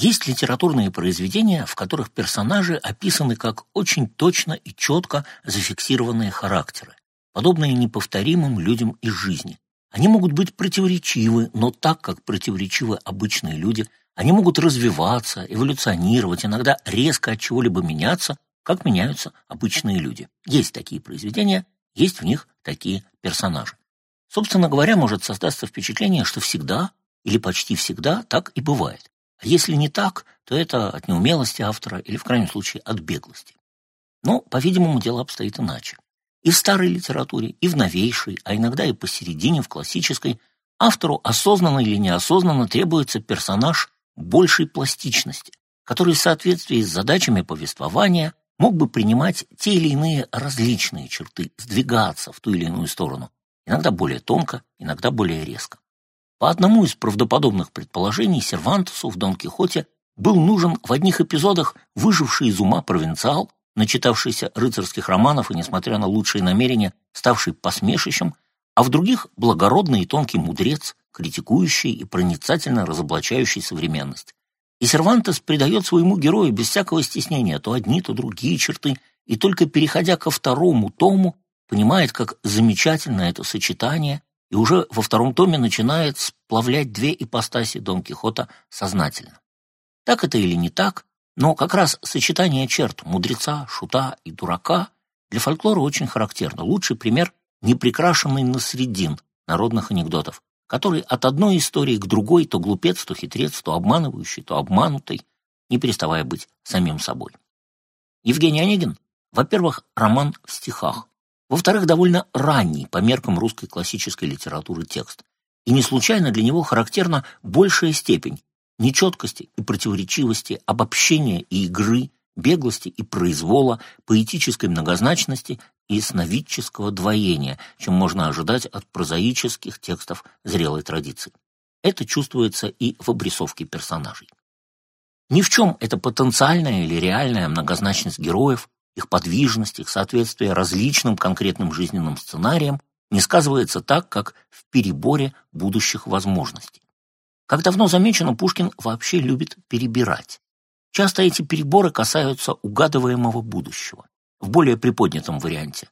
Есть литературные произведения, в которых персонажи описаны как очень точно и четко зафиксированные характеры, подобные неповторимым людям из жизни. Они могут быть противоречивы, но так, как противоречивы обычные люди, они могут развиваться, эволюционировать, иногда резко от чего-либо меняться, как меняются обычные люди. Есть такие произведения, есть в них такие персонажи. Собственно говоря, может создаться впечатление, что всегда или почти всегда так и бывает. А если не так, то это от неумелости автора или, в крайнем случае, от беглости. Но, по-видимому, дело обстоит иначе. И в старой литературе, и в новейшей, а иногда и посередине, в классической, автору осознанно или неосознанно требуется персонаж большей пластичности, который в соответствии с задачами повествования мог бы принимать те или иные различные черты, сдвигаться в ту или иную сторону, иногда более тонко, иногда более резко. По одному из правдоподобных предположений, Сервантесу в Дон Кихоте был нужен в одних эпизодах выживший из ума провинциал, начитавшийся рыцарских романов и, несмотря на лучшие намерения, ставший посмешищем, а в других — благородный и тонкий мудрец, критикующий и проницательно разоблачающий современность. И Сервантес придает своему герою без всякого стеснения то одни, то другие черты, и только переходя ко второму тому, понимает, как замечательно это сочетание и уже во втором томе начинает сплавлять две ипостаси Дон Кихота сознательно. Так это или не так, но как раз сочетание черт мудреца, шута и дурака для фольклора очень характерно. Лучший пример — неприкрашенный насредин народных анекдотов, который от одной истории к другой то глупец, то хитрец, то обманывающий, то обманутый, не переставая быть самим собой. Евгений Онегин, во-первых, роман в стихах, во-вторых, довольно ранний по меркам русской классической литературы текст. И не случайно для него характерна большая степень нечеткости и противоречивости, обобщения и игры, беглости и произвола, поэтической многозначности и сновидческого двоения, чем можно ожидать от прозаических текстов зрелой традиции. Это чувствуется и в обрисовке персонажей. Ни в чем эта потенциальная или реальная многозначность героев их подвижность, их соответствие различным конкретным жизненным сценариям не сказывается так, как в переборе будущих возможностей. Как давно замечено, Пушкин вообще любит перебирать. Часто эти переборы касаются угадываемого будущего, в более приподнятом варианте.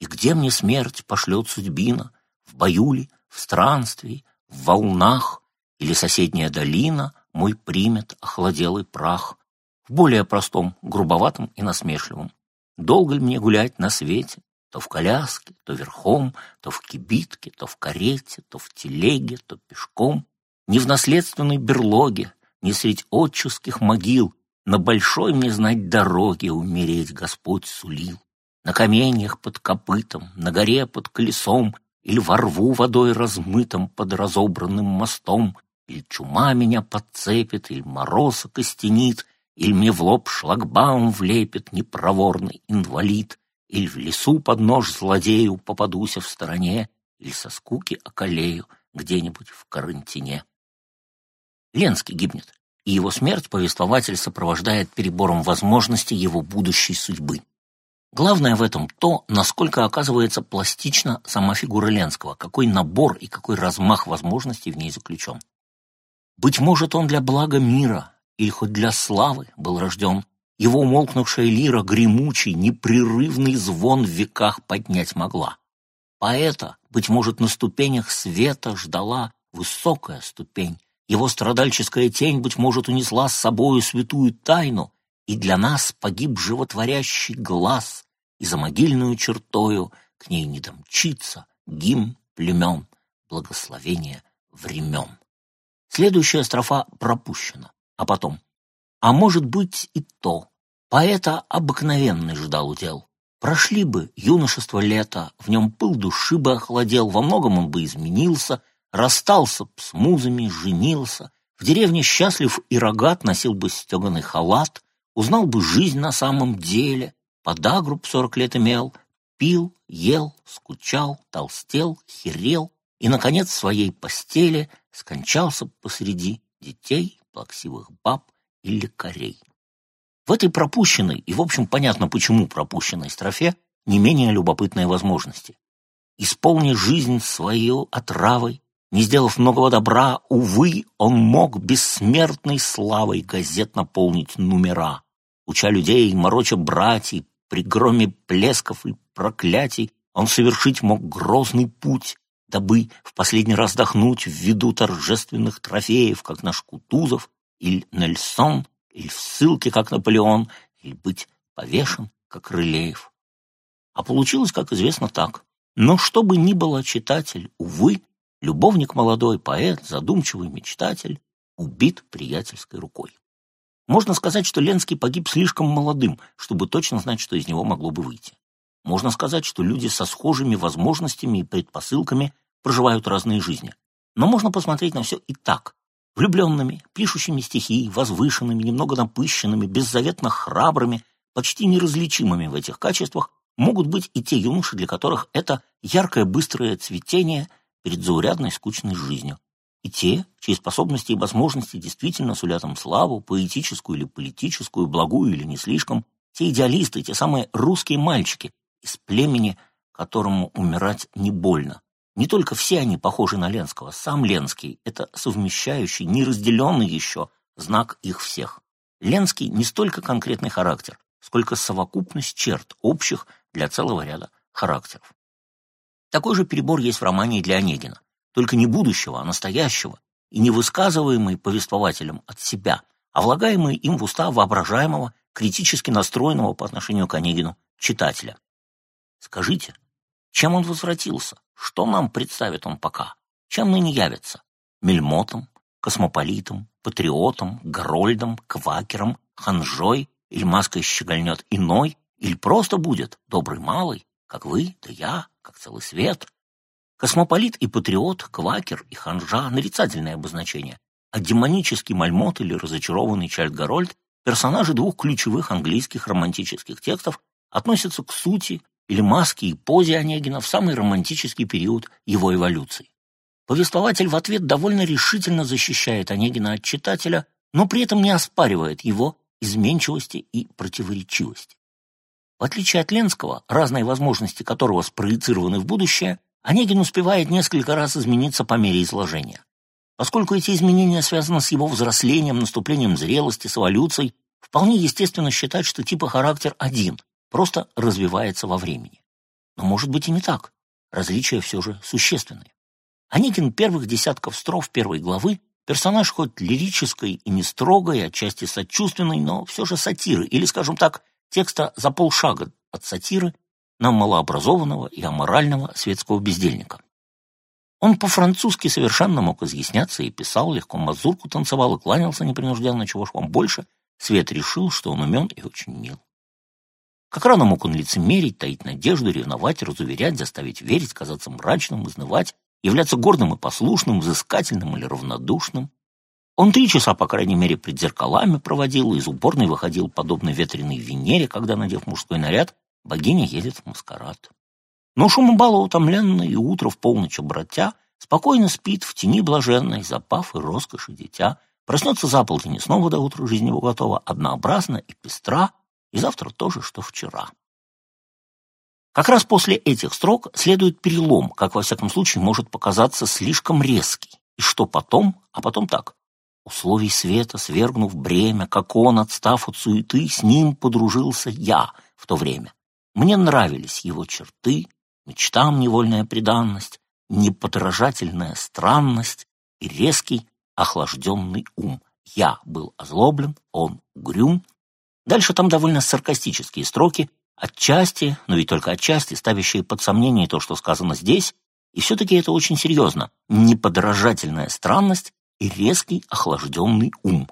«И где мне смерть пошлет судьбина? В бою ли, в странствии, в волнах? Или соседняя долина мой примет охладелый прах?» В более простом, грубоватом и насмешливом. Долго ли мне гулять на свете? То в коляске, то верхом, то в кибитке, то в карете, то в телеге, то пешком. Не в наследственной берлоге, не средь отческих могил, На большой мне знать дороге умереть Господь сулил. На каменьях под копытом, на горе под колесом, Или во рву водой размытом под разобранным мостом, Или чума меня подцепит, или мороз окостенит — или мне в лоб шлагбаум влепит непроворный инвалид, Или в лесу под нож злодею попадуся в стороне, Или со скуки околею где-нибудь в карантине. Ленский гибнет, и его смерть повествователь сопровождает перебором возможностей его будущей судьбы. Главное в этом то, насколько оказывается пластична сама фигура Ленского, какой набор и какой размах возможностей в ней заключен. Быть может, он для блага мира, или хоть для славы был рожден, его умолкнувшая лира гремучий, непрерывный звон в веках поднять могла. Поэта, быть может, на ступенях света ждала высокая ступень, его страдальческая тень, быть может, унесла с собою святую тайну, и для нас погиб животворящий глаз, и за могильную чертою к ней не домчится гимн племен, благословение времен. Следующая строфа пропущена. А потом, а может быть и то. Поэта обыкновенный ждал удел. Прошли бы юношество лето, в нем пыл души бы охладел, во многом он бы изменился, расстался б с музами, женился, в деревне счастлив и рогат носил бы стеганый халат, узнал бы жизнь на самом деле, подагру б сорок лет имел, пил, ел, скучал, толстел, херел и, наконец, в своей постели скончался посреди детей, плаксивых баб и лекарей. В этой пропущенной, и в общем понятно почему пропущенной строфе, не менее любопытные возможности. Исполни жизнь свою отравой, Не сделав многого добра, увы, он мог бессмертной славой газет наполнить номера, уча людей, мороча братьев, при громе плесков и проклятий, он совершить мог грозный путь, дабы в последний раз вдохнуть в виду торжественных трофеев, как наш Кутузов или Нельсон, или в ссылке, как Наполеон, или быть повешен, как Рылеев. А получилось, как известно, так. Но что бы ни было читатель, увы, любовник молодой, поэт, задумчивый мечтатель, убит приятельской рукой. Можно сказать, что Ленский погиб слишком молодым, чтобы точно знать, что из него могло бы выйти. Можно сказать, что люди со схожими возможностями и предпосылками проживают разные жизни. Но можно посмотреть на все и так. Влюбленными, пишущими стихи, возвышенными, немного напыщенными, беззаветно храбрыми, почти неразличимыми в этих качествах могут быть и те юноши, для которых это яркое быстрое цветение перед заурядной скучной жизнью. И те, чьи способности и возможности действительно сулят им славу, поэтическую или политическую, благую или не слишком, те идеалисты, те самые русские мальчики, из племени, которому умирать не больно. Не только все они похожи на Ленского, сам Ленский — это совмещающий, неразделенный еще знак их всех. Ленский не столько конкретный характер, сколько совокупность черт, общих для целого ряда характеров. Такой же перебор есть в романе для Онегина, только не будущего, а настоящего, и не высказываемый повествователем от себя, а влагаемый им в уста воображаемого, критически настроенного по отношению к Онегину читателя. Скажите, чем он возвратился? Что нам представит он пока? Чем ныне явится? Мельмотом, космополитом, патриотом, Гарольдом, квакером, ханжой, или маской щегольнет иной, или просто будет добрый малый, как вы, да я, как целый свет. Космополит и патриот, квакер и ханжа — нарицательное обозначение, а демонический Мельмот или разочарованный Чайльд-Гарольд — персонажи двух ключевых английских романтических текстов, относятся к сути или маске и позе Онегина в самый романтический период его эволюции. Повествователь в ответ довольно решительно защищает Онегина от читателя, но при этом не оспаривает его изменчивости и противоречивости. В отличие от Ленского, разные возможности которого спроецированы в будущее, Онегин успевает несколько раз измениться по мере изложения. Поскольку эти изменения связаны с его взрослением, наступлением зрелости, с эволюцией, вполне естественно считать, что типа характер один, просто развивается во времени. Но может быть и не так. Различия все же существенные. Онегин первых десятков строф первой главы персонаж хоть лирической и не строгой, отчасти сочувственной, но все же сатиры, или, скажем так, текста за полшага от сатиры на малообразованного и аморального светского бездельника. Он по-французски совершенно мог изъясняться и писал, легко мазурку танцевал и кланялся непринужденно, чего ж вам больше. Свет решил, что он умен и очень мил. Как рано мог он лицемерить, таить надежду, ревновать, разуверять, заставить верить, казаться мрачным, изнывать, являться гордым и послушным, взыскательным или равнодушным. Он три часа, по крайней мере, пред зеркалами проводил, из уборной выходил подобно ветреной Венере, когда, надев мужской наряд, богиня едет в маскарад. Но шум бала утомленный и утро в полночь обратя, спокойно спит в тени блаженной, запав и роскоши дитя, проснется за полдень и снова до утра жизнь его готова, однообразна и пестра, и завтра тоже, что вчера. Как раз после этих строк следует перелом, как во всяком случае может показаться слишком резкий. И что потом? А потом так. Условий света, свергнув бремя, как он, отстав от суеты, с ним подружился я в то время. Мне нравились его черты, мечтам невольная преданность, неподражательная странность и резкий, охлажденный ум. Я был озлоблен, он угрюм, Дальше там довольно саркастические строки, отчасти, но ведь только отчасти, ставящие под сомнение то, что сказано здесь, и все-таки это очень серьезно, неподражательная странность и резкий охлажденный ум.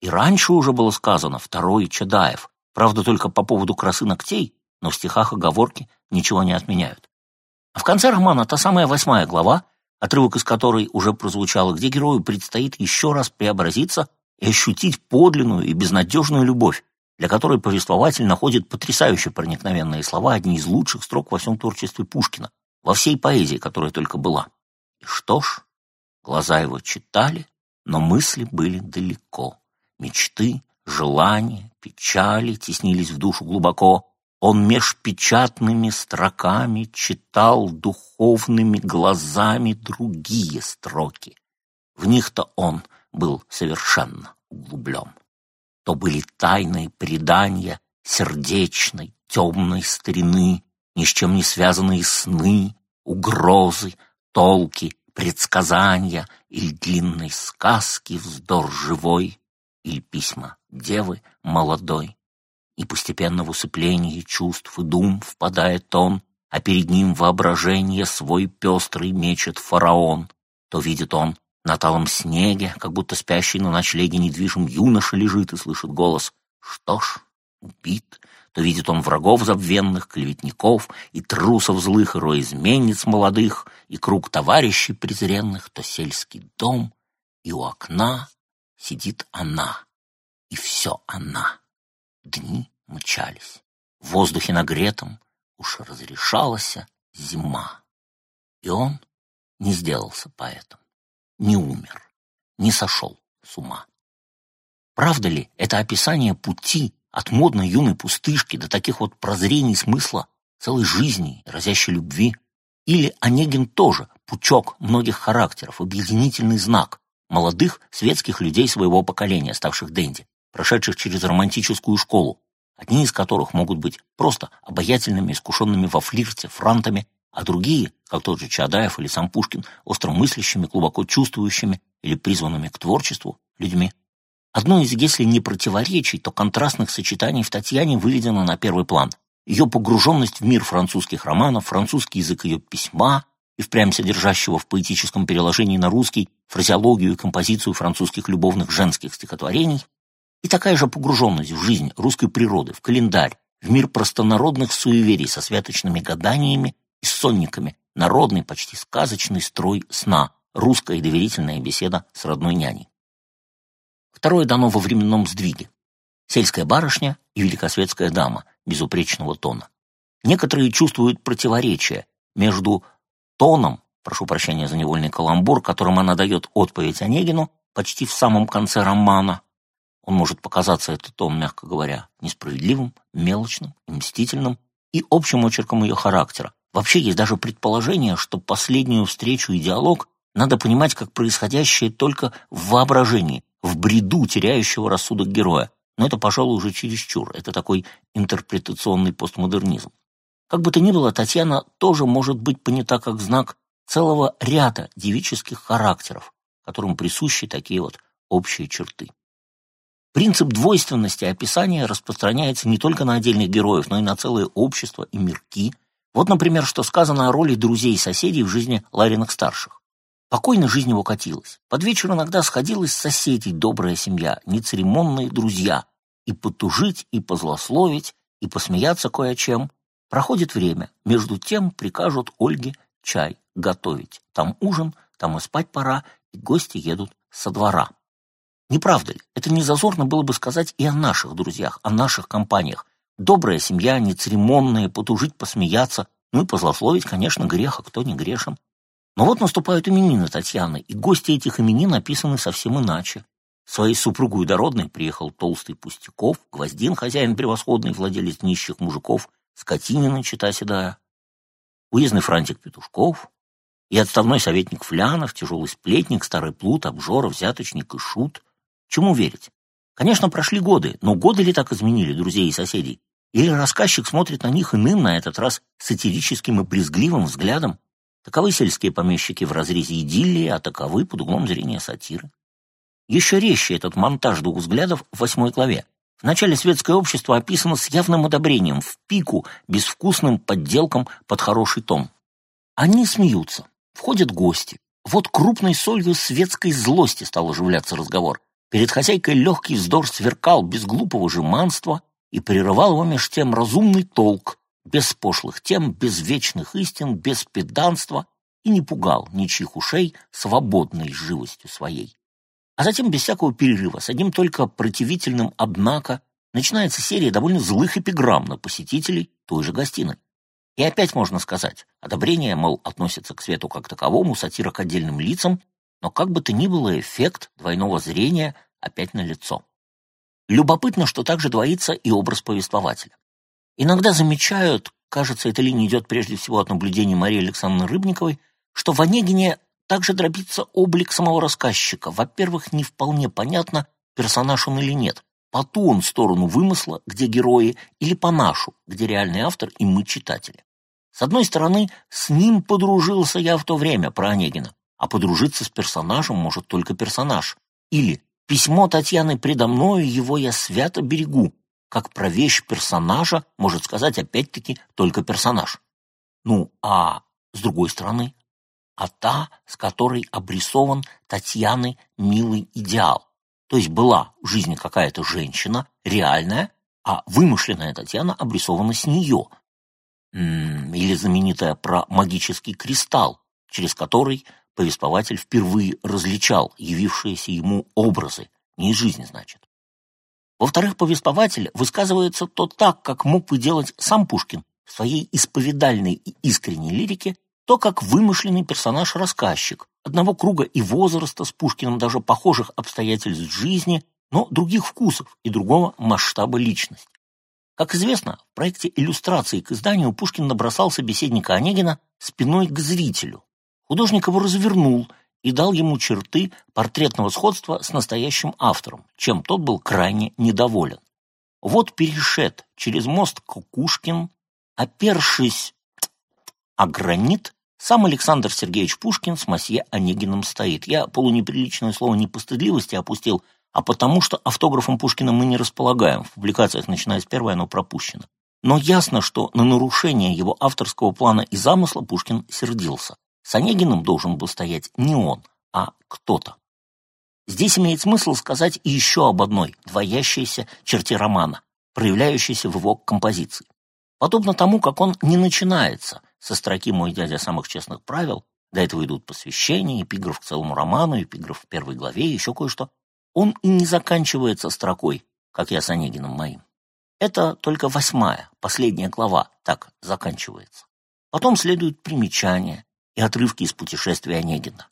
И раньше уже было сказано «второй Чадаев», правда, только по поводу красы ногтей, но в стихах оговорки ничего не отменяют. А в конце романа та самая восьмая глава, отрывок из которой уже прозвучал, где герою предстоит еще раз преобразиться и ощутить подлинную и безнадежную любовь, для которой повествователь находит потрясающе проникновенные слова, одни из лучших строк во всем творчестве Пушкина, во всей поэзии, которая только была. И что ж, глаза его читали, но мысли были далеко. Мечты, желания, печали теснились в душу глубоко. Он меж печатными строками читал духовными глазами другие строки. В них-то он был совершенно углублен. То были тайные предания сердечной, темной старины, ни с чем не связанные сны, угрозы, толки, предсказания или длинной сказки вздор живой, или письма девы молодой. И постепенно в усыплении чувств и дум впадает он, а перед ним воображение свой пестрый мечет фараон. То видит он на талом снеге, как будто спящий на ночлеге недвижим юноша лежит и слышит голос «Что ж, убит?» То видит он врагов забвенных, клеветников и трусов злых, и изменниц молодых, и круг товарищей презренных, то сельский дом, и у окна сидит она, и все она. Дни мчались. В воздухе нагретом уж разрешалась зима. И он не сделался поэтом, не умер, не сошел с ума. Правда ли это описание пути от модной юной пустышки до таких вот прозрений смысла целой жизни, разящей любви? Или Онегин тоже пучок многих характеров, объединительный знак молодых светских людей своего поколения, ставших денди, прошедших через романтическую школу, одни из которых могут быть просто обаятельными, искушенными во флирте, франтами, а другие, как тот же Чадаев или сам Пушкин, остромыслящими, глубоко чувствующими или призванными к творчеству людьми. Одно из, если не противоречий, то контрастных сочетаний в Татьяне выведено на первый план. Ее погруженность в мир французских романов, французский язык ее письма, и впрямь содержащего в поэтическом переложении на русский фразеологию и композицию французских любовных женских стихотворений, и такая же погруженность в жизнь русской природы, в календарь, в мир простонародных суеверий со святочными гаданиями и сонниками, народный, почти сказочный строй сна, русская доверительная беседа с родной няней. Второе дано во временном сдвиге. Сельская барышня и великосветская дама безупречного тона. Некоторые чувствуют противоречие между тоном, прошу прощения за невольный каламбур, которым она дает отповедь Онегину почти в самом конце романа, он может показаться, этот тон, мягко говоря, несправедливым, мелочным и мстительным, и общим очерком ее характера. Вообще есть даже предположение, что последнюю встречу и диалог надо понимать как происходящее только в воображении, в бреду теряющего рассудок героя. Но это, пожалуй, уже чересчур. Это такой интерпретационный постмодернизм. Как бы то ни было, Татьяна тоже может быть понята как знак целого ряда девических характеров, которым присущи такие вот общие черты. Принцип двойственности описания распространяется не только на отдельных героев, но и на целое общество и мирки. Вот, например, что сказано о роли друзей и соседей в жизни Лариных-старших. Покойно жизнь его катилась. Под вечер иногда сходилась с соседей добрая семья, нецеремонные друзья. И потужить, и позлословить, и посмеяться кое о чем. Проходит время. Между тем прикажут Ольге чай готовить. Там ужин, там и спать пора, и гости едут со двора. Не правда ли? Это не зазорно было бы сказать и о наших друзьях, о наших компаниях. Добрая семья, нецеремонная, потужить, посмеяться, ну и позлословить, конечно, грех, а кто не грешен. Но вот наступают именины Татьяны, и гости этих именин написаны совсем иначе. Своей супругой дородной приехал толстый Пустяков, Гвоздин, хозяин превосходный, владелец нищих мужиков, Скотинина, чита седая, уездный франтик Петушков, и отставной советник Флянов, тяжелый сплетник, старый плут, обжора, взяточник и шут. Чему верить? Конечно, прошли годы, но годы ли так изменили друзей и соседей? Или рассказчик смотрит на них иным, на этот раз сатирическим и брезгливым взглядом? Таковы сельские помещики в разрезе идиллии, а таковы под углом зрения сатиры. Еще резче этот монтаж двух взглядов в восьмой главе. В начале светское общество описано с явным одобрением, в пику, безвкусным подделкам под хороший том. Они смеются, входят гости. Вот крупной солью светской злости стал оживляться разговор. Перед хозяйкой легкий вздор сверкал без глупого жеманства и прерывал его меж тем разумный толк, без пошлых тем, без вечных истин, без педанства, и не пугал ничьих ушей свободной живостью своей. А затем, без всякого перерыва, с одним только противительным «однако», начинается серия довольно злых эпиграмм на посетителей той же гостиной. И опять можно сказать, одобрение, мол, относится к свету как таковому, сатира к отдельным лицам, но как бы то ни было, эффект двойного зрения опять налицо. Любопытно, что также двоится и образ повествователя. Иногда замечают, кажется, эта линия идет прежде всего от наблюдений Марии Александровны Рыбниковой, что в Онегине также дробится облик самого рассказчика. Во-первых, не вполне понятно, персонаж он или нет. По ту он сторону вымысла, где герои, или по нашу, где реальный автор и мы читатели. С одной стороны, с ним подружился я в то время, про Онегина, а подружиться с персонажем может только персонаж. Или письмо Татьяны предо мною, его я свято берегу, как про вещь персонажа может сказать опять-таки только персонаж. Ну, а с другой стороны, а та, с которой обрисован Татьяны милый идеал. То есть была в жизни какая-то женщина, реальная, а вымышленная Татьяна обрисована с нее. Или знаменитая про магический кристалл, через который повествователь впервые различал явившиеся ему образы, не из жизни, значит. Во-вторых, повествователь высказывается то так, как мог бы делать сам Пушкин в своей исповедальной и искренней лирике, то как вымышленный персонаж-рассказчик, одного круга и возраста с Пушкиным, даже похожих обстоятельств жизни, но других вкусов и другого масштаба личности. Как известно, в проекте иллюстрации к изданию Пушкин набросал собеседника Онегина спиной к зрителю. Художник его развернул и дал ему черты портретного сходства с настоящим автором, чем тот был крайне недоволен. Вот перешед через мост Кукушкин, опершись о гранит, сам Александр Сергеевич Пушкин с масье Онегиным стоит. Я полунеприличное слово не по стыдливости опустил, а потому что автографом Пушкина мы не располагаем. В публикациях, начиная с первой, оно пропущено. Но ясно, что на нарушение его авторского плана и замысла Пушкин сердился. С Онегиным должен был стоять не он, а кто-то. Здесь имеет смысл сказать еще об одной двоящейся черте романа, проявляющейся в его композиции. Подобно тому, как он не начинается со строки «Мой дядя самых честных правил», до этого идут посвящения, эпиграф к целому роману, эпиграф в первой главе, еще кое-что, он и не заканчивается строкой, как я с Онегиным моим. Это только восьмая, последняя глава так заканчивается. Потом следуют примечания и отрывки из путешествия Онегина.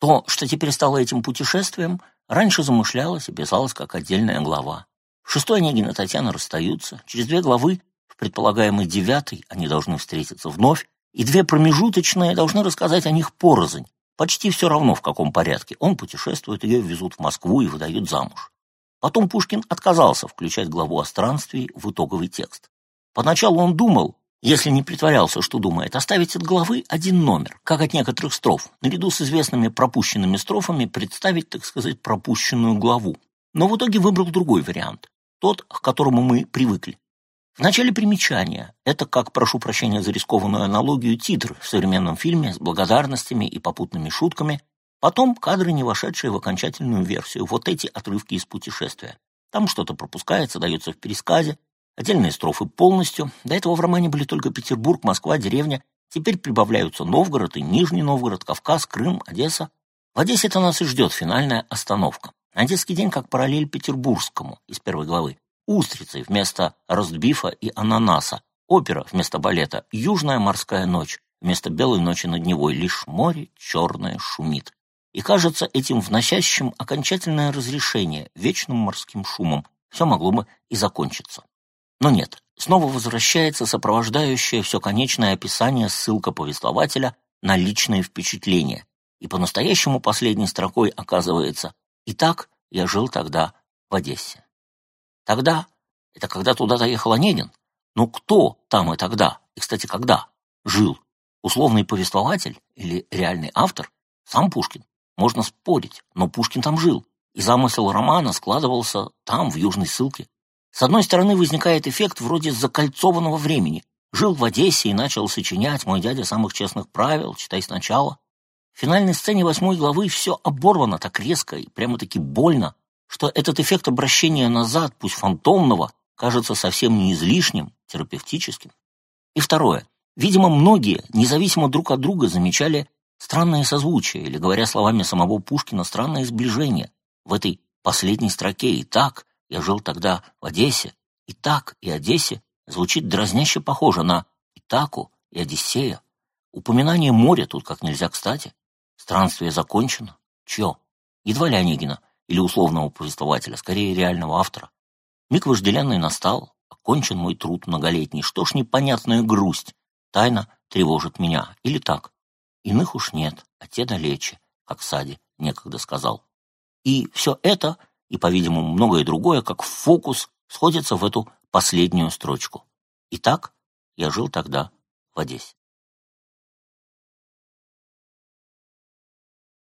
То, что теперь стало этим путешествием, раньше замышлялось и писалось как отдельная глава. В шестой Онегин и Татьяна расстаются. Через две главы в предполагаемой девятой они должны встретиться вновь, и две промежуточные должны рассказать о них порознь. Почти все равно, в каком порядке. Он путешествует, ее везут в Москву и выдают замуж. Потом Пушкин отказался включать главу о странствии в итоговый текст. Поначалу он думал, если не притворялся, что думает, оставить от главы один номер, как от некоторых строф, наряду с известными пропущенными строфами представить, так сказать, пропущенную главу. Но в итоге выбрал другой вариант, тот, к которому мы привыкли. В начале примечания это, как, прошу прощения за рискованную аналогию, титр в современном фильме с благодарностями и попутными шутками, потом кадры, не вошедшие в окончательную версию, вот эти отрывки из путешествия. Там что-то пропускается, дается в пересказе, отдельные строфы полностью. До этого в романе были только Петербург, Москва, деревня. Теперь прибавляются Новгород и Нижний Новгород, Кавказ, Крым, Одесса. В Одессе-то нас и ждет финальная остановка. Одесский день как параллель петербургскому из первой главы устрицы вместо ростбифа и ананаса, опера вместо балета, южная морская ночь вместо белой ночи над Невой, лишь море черное шумит. И кажется, этим вносящим окончательное разрешение вечным морским шумом все могло бы и закончиться. Но нет, снова возвращается сопровождающее все конечное описание ссылка повествователя на личные впечатления. И по-настоящему последней строкой оказывается «Итак, я жил тогда в Одессе». Тогда, это когда туда доехал Онегин. Но кто там и тогда, и, кстати, когда, жил? Условный повествователь или реальный автор? Сам Пушкин. Можно спорить, но Пушкин там жил. И замысел романа складывался там, в южной ссылке. С одной стороны, возникает эффект вроде закольцованного времени. Жил в Одессе и начал сочинять «Мой дядя самых честных правил», читай сначала. В финальной сцене восьмой главы все оборвано так резко и прямо-таки больно, что этот эффект обращения назад, пусть фантомного, кажется совсем не излишним, терапевтическим. И второе. Видимо, многие, независимо друг от друга, замечали странное созвучие, или, говоря словами самого Пушкина, странное сближение в этой последней строке. И так я жил тогда в Одессе, и так и Одессе звучит дразняще похоже на Итаку и Одиссея. Упоминание моря тут как нельзя кстати. Странствие закончено. Чье? Едва ли Онегина или условного повествователя, скорее реального автора. Миг вожделенный настал, Окончен мой труд многолетний, что ж непонятная грусть? Тайна тревожит меня. Или так? Иных уж нет, а те далече, как Сади некогда сказал. И все это, и, по-видимому, многое другое, как фокус, сходится в эту последнюю строчку. Итак, я жил тогда в Одессе.